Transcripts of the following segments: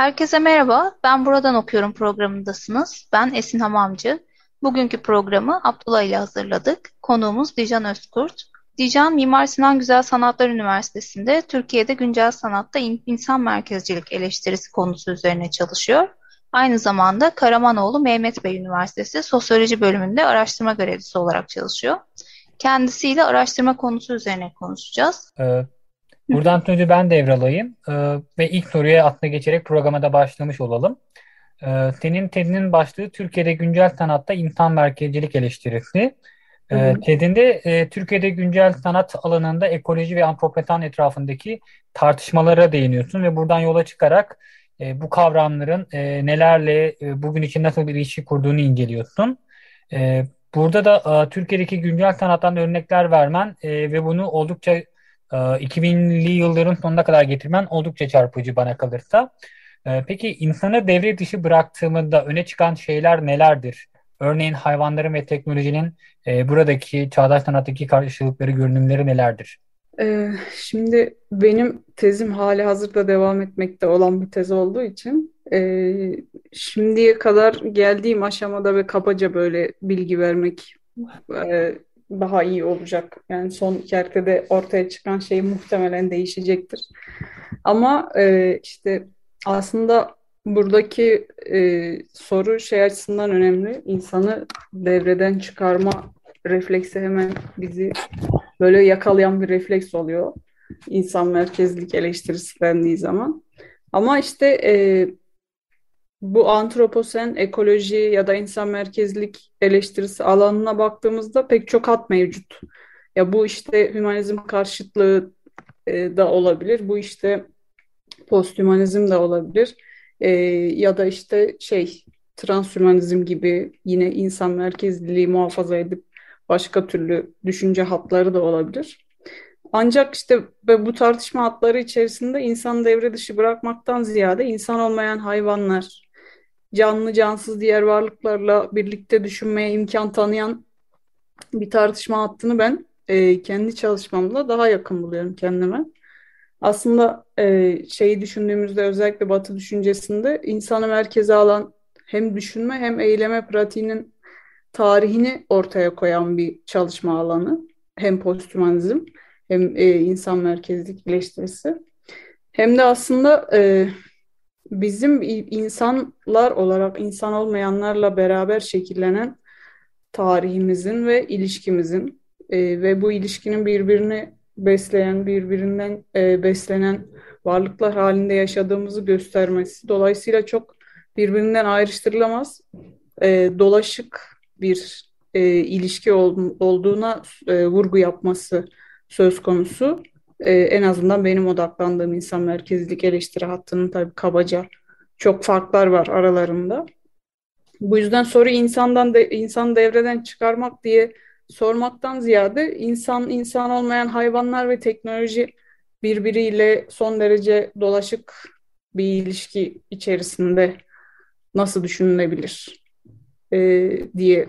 Herkese merhaba, ben Buradan Okuyorum programındasınız. Ben Esin Hamamcı. Bugünkü programı Abdullah ile hazırladık. Konuğumuz Dijan Özkurt. Dijan, Mimar Sinan Güzel Sanatlar Üniversitesi'nde Türkiye'de güncel sanatta insan merkezcilik eleştirisi konusu üzerine çalışıyor. Aynı zamanda Karamanoğlu Mehmet Bey Üniversitesi Sosyoloji bölümünde araştırma görevlisi olarak çalışıyor. Kendisiyle araştırma konusu üzerine konuşacağız. Ee, buradan önce ben devralayım ee, ve ilk soruya atla geçerek programa da başlamış olalım. Ee, senin TED'inin başlığı Türkiye'de güncel sanatta insan merkezcilik eleştirisi. E, TED'inde e, Türkiye'de güncel sanat alanında ekoloji ve antropoten etrafındaki tartışmalara değiniyorsun ve buradan yola çıkarak e, bu kavramların e, nelerle e, bugün için nasıl bir ilişki kurduğunu inceliyorsun. E, burada da e, Türkiye'deki güncel sanattan örnekler vermen e, ve bunu oldukça e, 2000'li yılların sonuna kadar getirmen oldukça çarpıcı bana kalırsa. E, peki insanı devre dışı bıraktığımında öne çıkan şeyler nelerdir? Örneğin hayvanların ve teknolojinin e, buradaki çağdaş sanattaki karşılıkları, görünümleri nelerdir? Ee, şimdi benim tezim hali hazırda devam etmekte olan bir tez olduğu için e, şimdiye kadar geldiğim aşamada ve kabaca böyle bilgi vermek e, daha iyi olacak. Yani son kertede ortaya çıkan şey muhtemelen değişecektir. Ama e, işte aslında buradaki e, soru şey açısından önemli. İnsanı devreden çıkarma refleksi hemen bizi böyle yakalayan bir refleks oluyor. İnsan merkezlik eleştirisi dendiği zaman. Ama işte e, bu antroposen, ekoloji ya da insan merkezlik eleştirisi alanına baktığımızda pek çok hat mevcut. Ya bu işte hümanizm karşıtlığı e, da olabilir. Bu işte posthümanizm de olabilir. E, ya da işte şey transhümanizm gibi yine insan merkezliliği muhafaza edip başka türlü düşünce hatları da olabilir. Ancak işte bu tartışma hatları içerisinde insan devre dışı bırakmaktan ziyade insan olmayan hayvanlar, canlı cansız diğer varlıklarla birlikte düşünmeye imkan tanıyan bir tartışma hattını ben e, kendi çalışmamda daha yakın buluyorum kendime. Aslında e, şeyi düşündüğümüzde özellikle Batı düşüncesinde insanı merkeze alan hem düşünme hem eyleme pratiğinin tarihini ortaya koyan bir çalışma alanı. Hem posthumanizm hem e, insan merkezlik eleştirisi. Hem de aslında e, bizim insanlar olarak insan olmayanlarla beraber şekillenen tarihimizin ve ilişkimizin e, ve bu ilişkinin birbirini besleyen, birbirinden e, beslenen varlıklar halinde yaşadığımızı göstermesi. Dolayısıyla çok birbirinden ayrıştırılamaz, e, dolaşık bir e, ilişki ol, olduğuna e, vurgu yapması söz konusu. E, en azından benim odaklandığım insan merkezlik eleştiri hattının tabii kabaca çok farklar var aralarında. Bu yüzden soru insandan de, insan devreden çıkarmak diye sormaktan ziyade insan insan olmayan hayvanlar ve teknoloji birbiriyle son derece dolaşık bir ilişki içerisinde nasıl düşünülebilir e, diye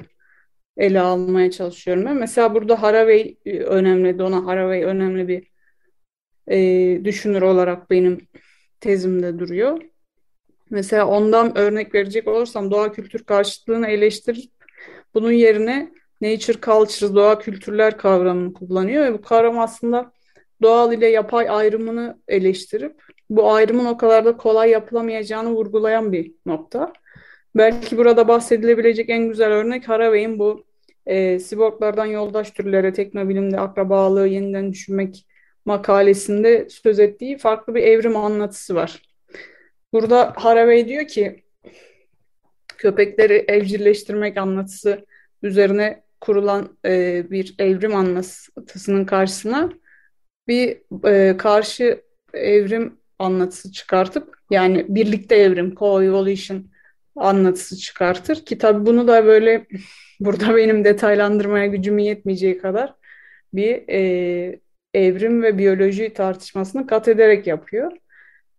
ele almaya çalışıyorum. Ben. Mesela burada Haraway e, önemli, Donna Haraway önemli bir e, düşünür olarak benim tezimde duruyor. Mesela ondan örnek verecek olursam doğa kültür karşıtlığını eleştirip bunun yerine nature culture, doğa kültürler kavramını kullanıyor ve bu kavram aslında doğal ile yapay ayrımını eleştirip bu ayrımın o kadar da kolay yapılamayacağını vurgulayan bir nokta. Belki burada bahsedilebilecek en güzel örnek Haraway'in bu e, siborglardan yoldaş türlere teknobilimde akrabalığı yeniden düşünmek makalesinde söz ettiği farklı bir evrim anlatısı var. Burada Haraway diyor ki köpekleri evcilleştirmek anlatısı üzerine kurulan e, bir evrim anlatısının karşısına bir e, karşı evrim anlatısı çıkartıp yani birlikte evrim, co-evolution anlatısı çıkartır ki tabii bunu da böyle burada benim detaylandırmaya gücüm yetmeyeceği kadar bir e, evrim ve biyoloji tartışmasını kat ederek yapıyor.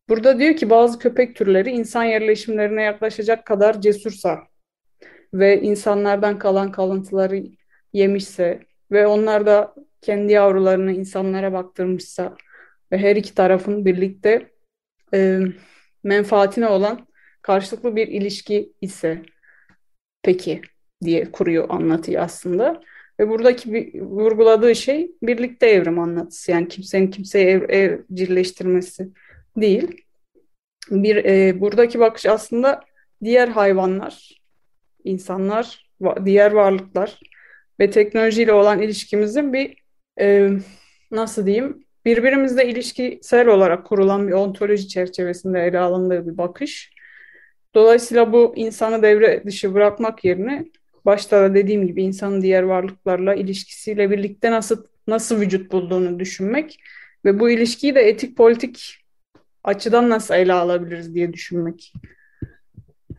Burada diyor ki bazı köpek türleri insan yerleşimlerine yaklaşacak kadar cesursa ve insanlardan kalan kalıntıları yemişse ve onlar da kendi yavrularını insanlara baktırmışsa ve her iki tarafın birlikte e, menfaatine olan karşılıklı bir ilişki ise peki diye kuruyor anlatıyı aslında. Ve buradaki bir, vurguladığı şey birlikte evrim anlatısı. Yani kimsenin kimseyi ev, evcilleştirmesi değil. Bir e, buradaki bakış aslında diğer hayvanlar, insanlar, diğer varlıklar ve teknolojiyle olan ilişkimizin bir e, nasıl diyeyim birbirimizle ilişkisel olarak kurulan bir ontoloji çerçevesinde ele alındığı bir bakış. Dolayısıyla bu insanı devre dışı bırakmak yerine başta da dediğim gibi insanın diğer varlıklarla ilişkisiyle birlikte nasıl nasıl vücut bulduğunu düşünmek ve bu ilişkiyi de etik politik açıdan nasıl ele alabiliriz diye düşünmek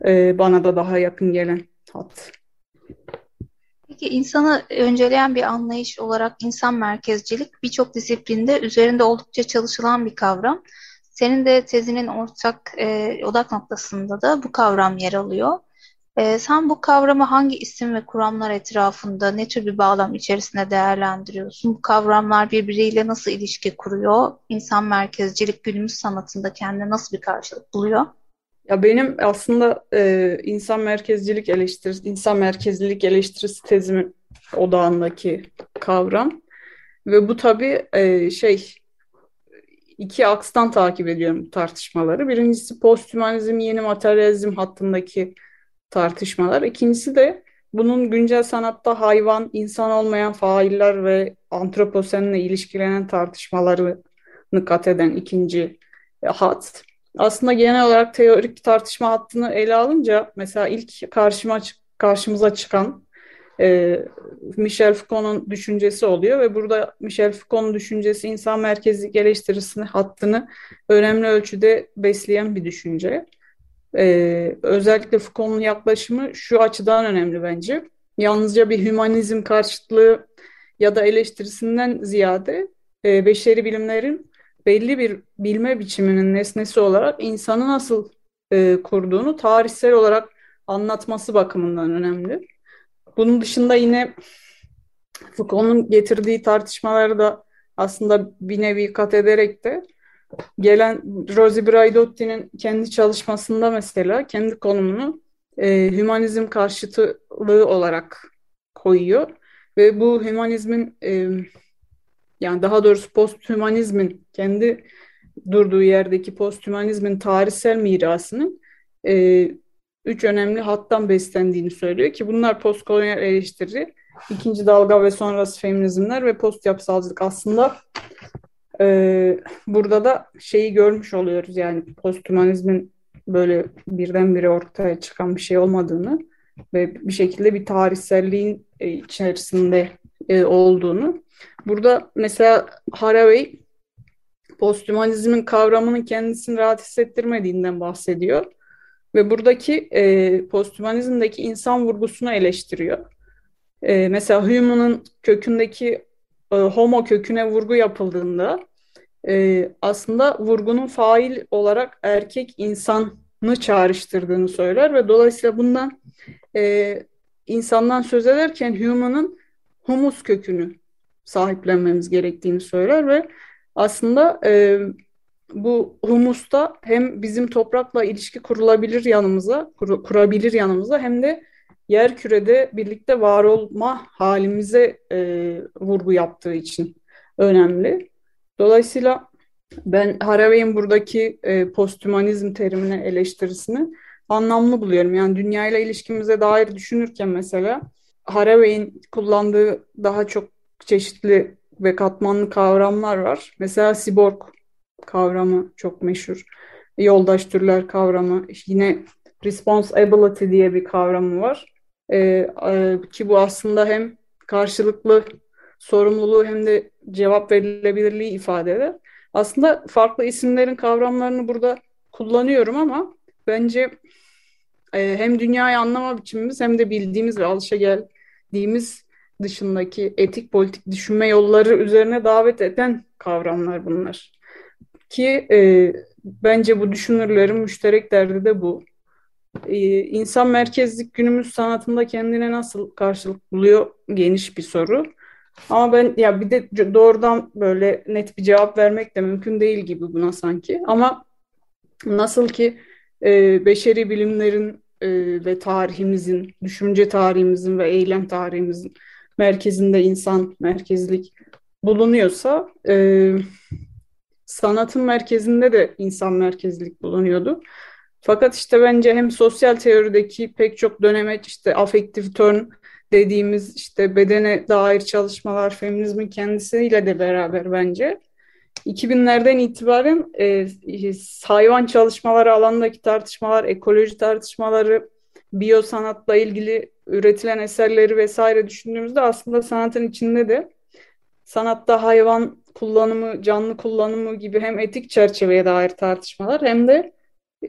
ee, bana da daha yakın gelen hat. Peki insanı önceleyen bir anlayış olarak insan merkezcilik birçok disiplinde üzerinde oldukça çalışılan bir kavram. Senin de tezinin ortak e, odak noktasında da bu kavram yer alıyor. E, sen bu kavramı hangi isim ve kuramlar etrafında ne tür bir bağlam içerisinde değerlendiriyorsun? Bu kavramlar birbiriyle nasıl ilişki kuruyor? İnsan merkezcilik günümüz sanatında kendine nasıl bir karşılık buluyor? Ya benim aslında e, insan merkezcilik eleştirisi, insan merkezlilik eleştirisi tezimin odağındaki kavram ve bu tabii e, şey iki akstan takip ediyorum tartışmaları. Birincisi posthumanizm, yeni materyalizm hattındaki tartışmalar. İkincisi de bunun güncel sanatta hayvan, insan olmayan failler ve antroposenle ilişkilenen tartışmalarını kat eden ikinci hat. Aslında genel olarak teorik tartışma hattını ele alınca mesela ilk karşıma karşımıza çıkan e, Michel Foucault'un düşüncesi oluyor ve burada Michel Foucault'un düşüncesi insan merkezli eleştirisini hattını önemli ölçüde besleyen bir düşünce. E, özellikle Foucault'un yaklaşımı şu açıdan önemli bence. Yalnızca bir hümanizm karşıtlığı ya da eleştirisinden ziyade e, beşeri bilimlerin belli bir bilme biçiminin nesnesi olarak insanı nasıl e, kurduğunu tarihsel olarak anlatması bakımından önemli. Bunun dışında yine Foucault'un getirdiği tartışmaları da aslında bir nevi kat ederek de gelen Rosie Braidotti'nin kendi çalışmasında mesela kendi konumunu e, hümanizm karşıtlığı olarak koyuyor. Ve bu hümanizmin e, yani daha doğrusu posthümanizmin kendi durduğu yerdeki posthümanizmin tarihsel mirasının e, üç önemli hattan beslendiğini söylüyor ki bunlar postkolonyal eleştiri, ikinci dalga ve sonrası feminizmler ve post yapısalcılık aslında e, burada da şeyi görmüş oluyoruz yani posthumanizmin böyle birdenbire ortaya çıkan bir şey olmadığını ve bir şekilde bir tarihselliğin e, içerisinde e, olduğunu. Burada mesela Haraway posthumanizmin kavramının kendisini rahat hissettirmediğinden bahsediyor. Ve buradaki e, posthumanizmdeki insan vurgusunu eleştiriyor. E, mesela Hume'un kökündeki e, homo köküne vurgu yapıldığında e, aslında vurgunun fail olarak erkek insanı çağrıştırdığını söyler ve dolayısıyla bundan e, insandan söz ederken Hume'un humus kökünü sahiplenmemiz gerektiğini söyler ve aslında e, bu humusta hem bizim toprakla ilişki kurulabilir yanımıza, kur, kurabilir yanımıza hem de yer kürede birlikte var olma halimize e, vurgu yaptığı için önemli. Dolayısıyla ben Haraway'in buradaki e, posthumanizm terimine eleştirisini anlamlı buluyorum. Yani dünyayla ilişkimize dair düşünürken mesela Haraway'in kullandığı daha çok çeşitli ve katmanlı kavramlar var. Mesela siborg kavramı çok meşhur. Yoldaş türler kavramı. Yine responsibility diye bir kavramı var. Ee, e, ki bu aslında hem karşılıklı sorumluluğu hem de cevap verilebilirliği ifade eder. Aslında farklı isimlerin kavramlarını burada kullanıyorum ama bence e, hem dünyayı anlama biçimimiz hem de bildiğimiz ve alışa geldiğimiz dışındaki etik politik düşünme yolları üzerine davet eden kavramlar bunlar. Ki e, bence bu düşünürlerin müşterek derdi de bu. E, insan merkezlik günümüz sanatında kendine nasıl karşılık buluyor geniş bir soru. Ama ben ya bir de doğrudan böyle net bir cevap vermek de mümkün değil gibi buna sanki. Ama nasıl ki e, beşeri bilimlerin e, ve tarihimizin, düşünce tarihimizin ve eylem tarihimizin merkezinde insan merkezlik bulunuyorsa e, sanatın merkezinde de insan merkezlik bulunuyordu. Fakat işte bence hem sosyal teorideki pek çok dönemeç işte affektif turn dediğimiz işte bedene dair çalışmalar feminizmin kendisiyle de beraber bence. 2000'lerden itibaren e, hayvan çalışmaları alanındaki tartışmalar, ekoloji tartışmaları, biyosanatla ilgili üretilen eserleri vesaire düşündüğümüzde aslında sanatın içinde de sanatta hayvan kullanımı, canlı kullanımı gibi hem etik çerçeveye dair tartışmalar hem de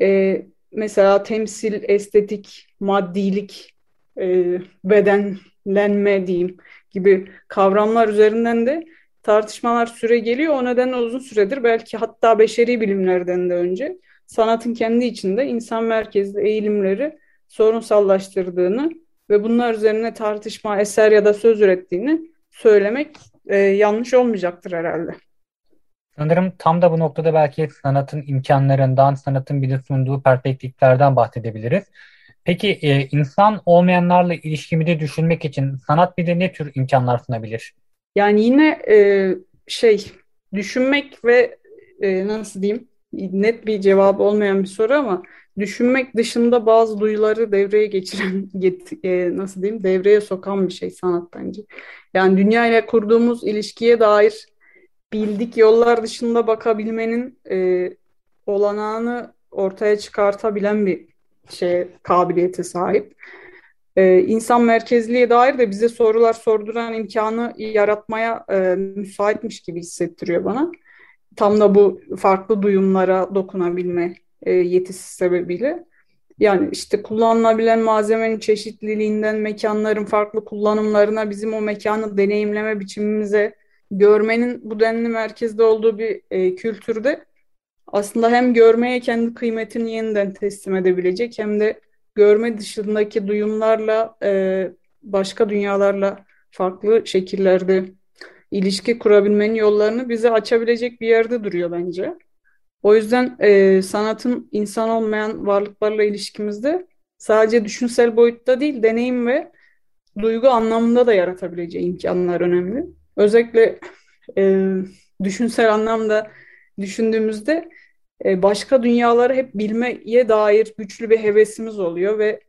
e, mesela temsil, estetik, maddilik, e, bedenlenme diyeyim gibi kavramlar üzerinden de tartışmalar süre geliyor. O nedenle uzun süredir belki hatta beşeri bilimlerden de önce sanatın kendi içinde insan merkezli eğilimleri sorunsallaştırdığını ve bunlar üzerine tartışma, eser ya da söz ürettiğini söylemek e, yanlış olmayacaktır herhalde. Sanırım tam da bu noktada belki sanatın imkanlarından, sanatın bize sunduğu perspektiflerden bahsedebiliriz. Peki e, insan olmayanlarla ilişkimi de düşünmek için sanat bize ne tür imkanlar sunabilir? Yani yine e, şey düşünmek ve e, nasıl diyeyim net bir cevabı olmayan bir soru ama düşünmek dışında bazı duyuları devreye geçiren nasıl diyeyim devreye sokan bir şey sanat bence. Yani dünya ile kurduğumuz ilişkiye dair bildik yollar dışında bakabilmenin e, olanağını ortaya çıkartabilen bir şey kabiliyete sahip. Ee, insan merkezliğe dair de bize sorular sorduran imkanı yaratmaya e, müsaitmiş gibi hissettiriyor bana. Tam da bu farklı duyumlara dokunabilme e, yetisi sebebiyle. Yani işte kullanılabilen malzemenin çeşitliliğinden mekanların farklı kullanımlarına bizim o mekanı deneyimleme biçimimize görmenin bu denli merkezde olduğu bir e, kültürde aslında hem görmeye kendi kıymetini yeniden teslim edebilecek hem de görme dışındaki duyumlarla e, başka dünyalarla farklı şekillerde ilişki kurabilmenin yollarını bize açabilecek bir yerde duruyor bence. O yüzden e, sanatın insan olmayan varlıklarla ilişkimizde sadece düşünsel boyutta değil, deneyim ve duygu anlamında da yaratabileceği imkanlar önemli. Özellikle e, düşünsel anlamda düşündüğümüzde e, başka dünyaları hep bilmeye dair güçlü bir hevesimiz oluyor ve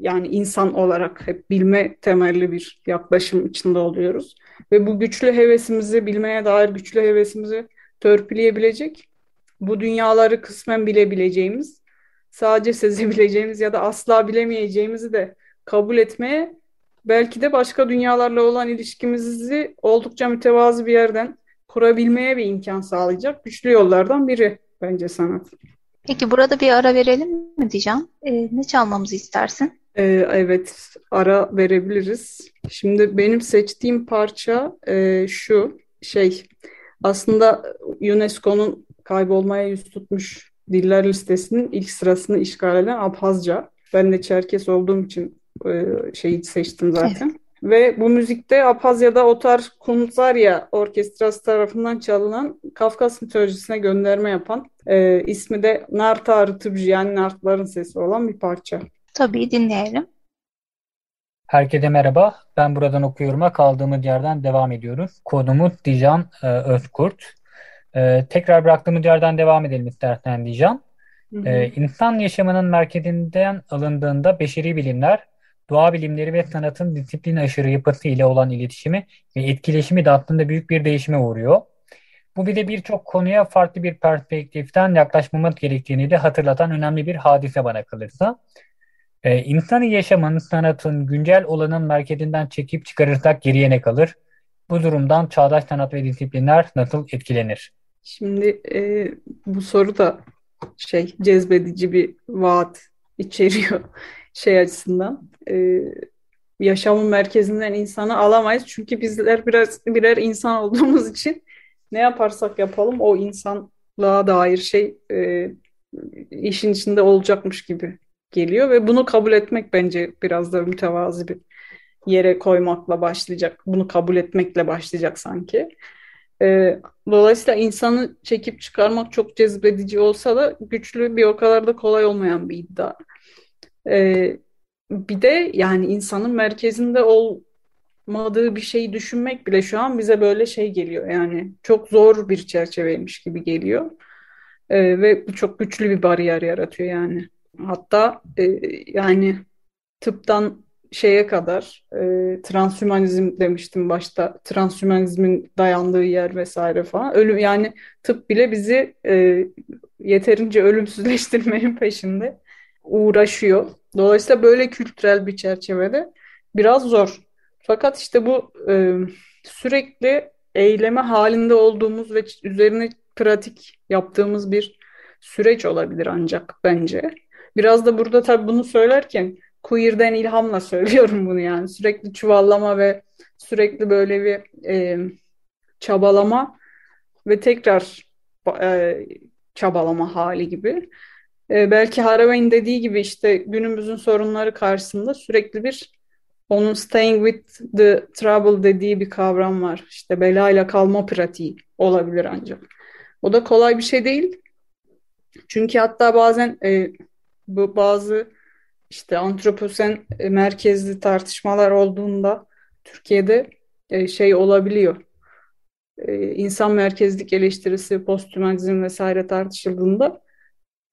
yani insan olarak hep bilme temelli bir yaklaşım içinde oluyoruz. Ve bu güçlü hevesimizi, bilmeye dair güçlü hevesimizi törpüleyebilecek, bu dünyaları kısmen bilebileceğimiz, sadece sezebileceğimiz ya da asla bilemeyeceğimizi de kabul etmeye, belki de başka dünyalarla olan ilişkimizi oldukça mütevazı bir yerden kurabilmeye bir imkan sağlayacak güçlü yollardan biri bence sanat. Peki burada bir ara verelim mi diyeceğim. Ee, ne çalmamızı istersin? Ee, evet, ara verebiliriz. Şimdi benim seçtiğim parça e, şu şey aslında UNESCO'nun kaybolmaya yüz tutmuş diller listesinin ilk sırasını işgal eden Abhazca. Ben de Çerkes olduğum için e, şeyi seçtim zaten. Evet. Ve bu müzikte Apazya'da Otar Kuntzarya Orkestrası tarafından çalınan Kafkas mitolojisine gönderme yapan e, ismi de Narta Rıtıbji yani Nartların sesi olan bir parça. Tabii dinleyelim. Herkese merhaba. Ben buradan okuyorum'a kaldığımız yerden devam ediyoruz. Kodumuz Dijan e, Özkurt. E, tekrar bıraktığımız yerden devam edelim istersen Dijan. E, insan yaşamının merkezinden alındığında beşeri bilimler doğa bilimleri ve sanatın disiplin aşırı yapısı ile olan iletişimi ve etkileşimi de aslında büyük bir değişime uğruyor. Bu bir de birçok konuya farklı bir perspektiften yaklaşmamız gerektiğini de hatırlatan önemli bir hadise bana kalırsa. E, insanı yaşamın, sanatın, güncel olanın merkezinden çekip çıkarırsak geriye ne kalır? Bu durumdan çağdaş sanat ve disiplinler nasıl etkilenir? Şimdi e, bu soru da şey cezbedici bir vaat içeriyor şey açısından. E, yaşamın merkezinden insanı alamayız. Çünkü bizler biraz birer insan olduğumuz için ne yaparsak yapalım o insanlığa dair şey e, işin içinde olacakmış gibi geliyor ve bunu kabul etmek bence biraz da mütevazi bir yere koymakla başlayacak. Bunu kabul etmekle başlayacak sanki. E, dolayısıyla insanı çekip çıkarmak çok cezbedici olsa da güçlü bir o kadar da kolay olmayan bir iddia. E, bir de yani insanın merkezinde olmadığı bir şeyi düşünmek bile şu an bize böyle şey geliyor. Yani çok zor bir çerçeveymiş gibi geliyor. E, ve çok güçlü bir bariyer yaratıyor yani. Hatta e, yani tıptan şeye kadar e, transhümanizm demiştim başta. Transhümanizmin dayandığı yer vesaire falan. Ölüm yani tıp bile bizi e, yeterince ölümsüzleştirmenin peşinde uğraşıyor. Dolayısıyla böyle kültürel bir çerçevede biraz zor. Fakat işte bu e, sürekli eyleme halinde olduğumuz ve üzerine pratik yaptığımız bir süreç olabilir ancak bence. Biraz da burada tabii bunu söylerken queer'den ilhamla söylüyorum bunu yani. Sürekli çuvallama ve sürekli böyle bir e, çabalama ve tekrar e, çabalama hali gibi. E, belki Haraway'in dediği gibi işte günümüzün sorunları karşısında sürekli bir onun staying with the trouble dediği bir kavram var. İşte belayla kalma pratiği olabilir ancak. O da kolay bir şey değil. Çünkü hatta bazen e, bu bazı işte antroposen e, merkezli tartışmalar olduğunda Türkiye'de e, şey olabiliyor. E, insan merkezlik eleştirisi, posthumanizm vesaire tartışıldığında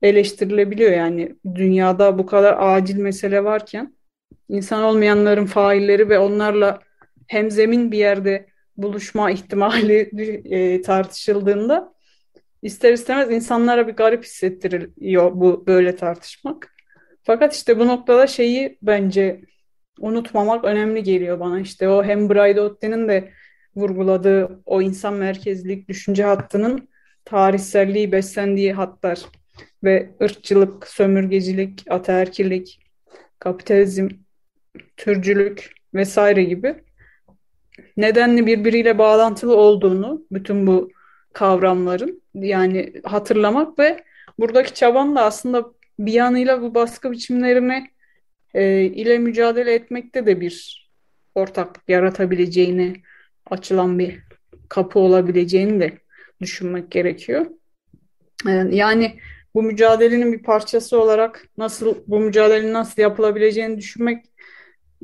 eleştirilebiliyor. Yani dünyada bu kadar acil mesele varken insan olmayanların failleri ve onlarla hemzemin bir yerde buluşma ihtimali e, tartışıldığında ister istemez insanlara bir garip hissettiriyor bu böyle tartışmak. Fakat işte bu noktada şeyi bence unutmamak önemli geliyor bana. İşte o hem Braidotti'nin de vurguladığı o insan merkezlilik düşünce hattının tarihselliği beslendiği hatlar ve ırkçılık, sömürgecilik, ataerkillik, kapitalizm, türcülük vesaire gibi nedenli birbiriyle bağlantılı olduğunu bütün bu kavramların yani hatırlamak ve buradaki çabanın da aslında bir yanıyla bu baskı biçimlerini e, ile mücadele etmekte de bir ortaklık yaratabileceğini açılan bir kapı olabileceğini de düşünmek gerekiyor. E, yani bu mücadelenin bir parçası olarak nasıl bu mücadelenin nasıl yapılabileceğini düşünmek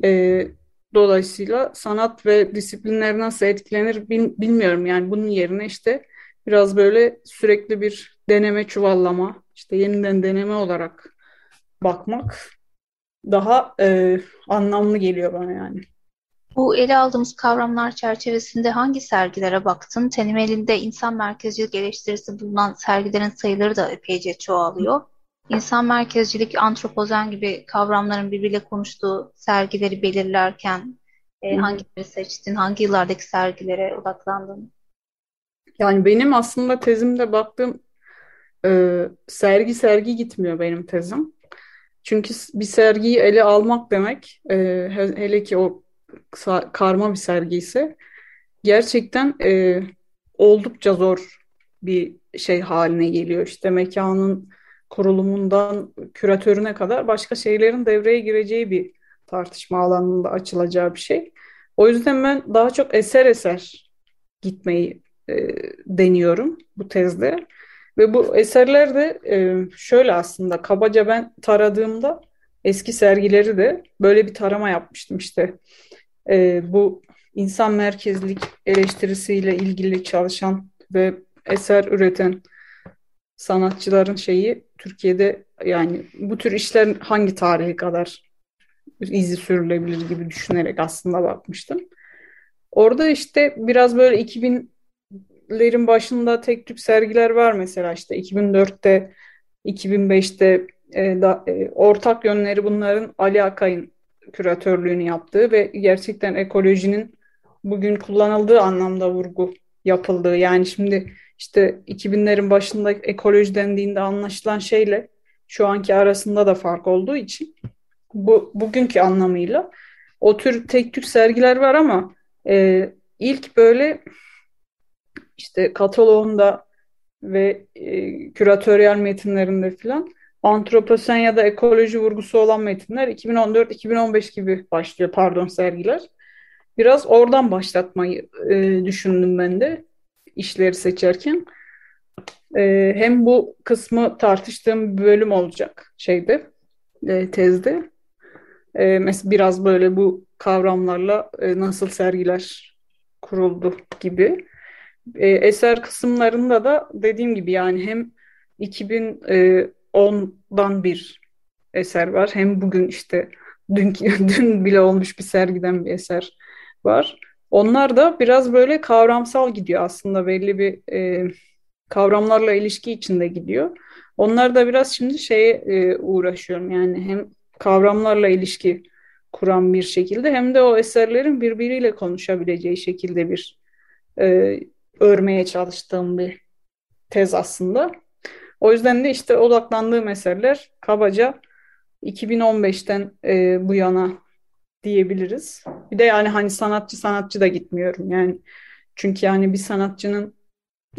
e, dolayısıyla sanat ve disiplinler nasıl etkilenir bilmiyorum. Yani bunun yerine işte biraz böyle sürekli bir deneme çuvallama, işte yeniden deneme olarak bakmak daha e, anlamlı geliyor bana yani. Bu ele aldığımız kavramlar çerçevesinde hangi sergilere baktın? Senin elinde insan merkezcilik eleştirisi bulunan sergilerin sayıları da epeyce çoğalıyor. İnsan merkezcilik, antropozen gibi kavramların birbiriyle konuştuğu sergileri belirlerken e, hangileri seçtin? Hangi yıllardaki sergilere odaklandın? Yani benim aslında tezimde baktığım e, sergi sergi gitmiyor benim tezim. Çünkü bir sergiyi ele almak demek, e, hele ki o karma bir sergi ise gerçekten e, oldukça zor bir şey haline geliyor. İşte mekanın kurulumundan küratörüne kadar başka şeylerin devreye gireceği bir tartışma alanında açılacağı bir şey. O yüzden ben daha çok eser eser gitmeyi e, deniyorum bu tezde. Ve bu eserler de e, şöyle aslında kabaca ben taradığımda eski sergileri de böyle bir tarama yapmıştım işte. E, bu insan merkezlik eleştirisiyle ilgili çalışan ve eser üreten sanatçıların şeyi Türkiye'de yani bu tür işler hangi tarihe kadar izi sürülebilir gibi düşünerek aslında bakmıştım. Orada işte biraz böyle 2000'lerin başında tek tük sergiler var mesela işte 2004'te 2005'te e, da, e, ortak yönleri bunların Ali Akay'ın küratörlüğünü yaptığı ve gerçekten ekolojinin bugün kullanıldığı anlamda vurgu yapıldığı. Yani şimdi işte 2000'lerin başında ekoloji dendiğinde anlaşılan şeyle şu anki arasında da fark olduğu için bu bugünkü anlamıyla o tür tek tük sergiler var ama e, ilk böyle işte kataloğunda ve e, küratöryel metinlerinde filan antroposen ya da ekoloji vurgusu olan metinler 2014-2015 gibi başlıyor pardon sergiler. Biraz oradan başlatmayı e, düşündüm ben de işleri seçerken. E, hem bu kısmı tartıştığım bölüm olacak şeyde, e, tezde. E, mesela biraz böyle bu kavramlarla e, nasıl sergiler kuruldu gibi. E, eser kısımlarında da dediğim gibi yani hem 2010'dan bir eser var hem bugün işte dün, dün bile olmuş bir sergiden bir eser var. Onlar da biraz böyle kavramsal gidiyor aslında belli bir e, kavramlarla ilişki içinde gidiyor. Onlar da biraz şimdi şeye e, uğraşıyorum yani hem kavramlarla ilişki kuran bir şekilde hem de o eserlerin birbiriyle konuşabileceği şekilde bir e, örmeye çalıştığım bir tez aslında. O yüzden de işte odaklandığım eserler kabaca 2015'ten e, bu yana diyebiliriz. Bir de yani hani sanatçı sanatçı da gitmiyorum yani. Çünkü yani bir sanatçının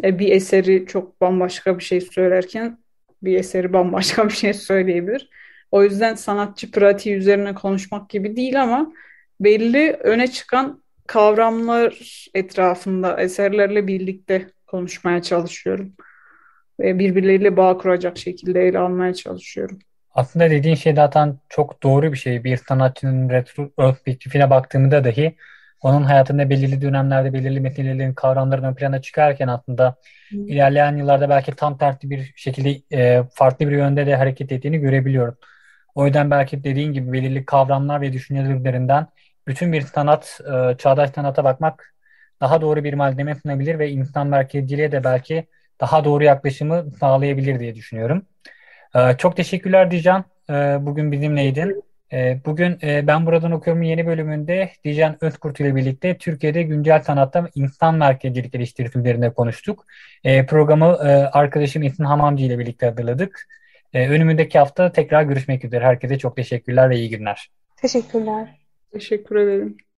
e, bir eseri çok bambaşka bir şey söylerken bir eseri bambaşka bir şey söyleyebilir. O yüzden sanatçı pratiği üzerine konuşmak gibi değil ama belli öne çıkan kavramlar etrafında eserlerle birlikte konuşmaya çalışıyorum. Ve birbirleriyle bağ kuracak şekilde ele almaya çalışıyorum. Aslında dediğin şey zaten çok doğru bir şey. Bir sanatçının retrospektifine baktığımda dahi onun hayatında belirli dönemlerde belirli metinlerin, kavramların ön plana çıkarken aslında hmm. ilerleyen yıllarda belki tam tersi bir şekilde e, farklı bir yönde de hareket ettiğini görebiliyorum. O yüzden belki dediğin gibi belirli kavramlar ve düşüncelerinden bütün bir sanat, e, çağdaş sanata bakmak daha doğru bir malzeme sunabilir ve insan merkezciliğe de belki daha doğru yaklaşımı sağlayabilir diye düşünüyorum. E, çok teşekkürler Dijan. E, bugün bizimleydin. E, bugün e, Ben Buradan Okuyorum yeni bölümünde Dijan Özkurt ile birlikte Türkiye'de güncel sanatta insan merkezcilik eleştirisi üzerine konuştuk. E, programı e, arkadaşım Esin Hamamcı ile birlikte hazırladık. E, önümüzdeki hafta tekrar görüşmek üzere. Herkese çok teşekkürler ve iyi günler. Teşekkürler. Teşekkür ederim.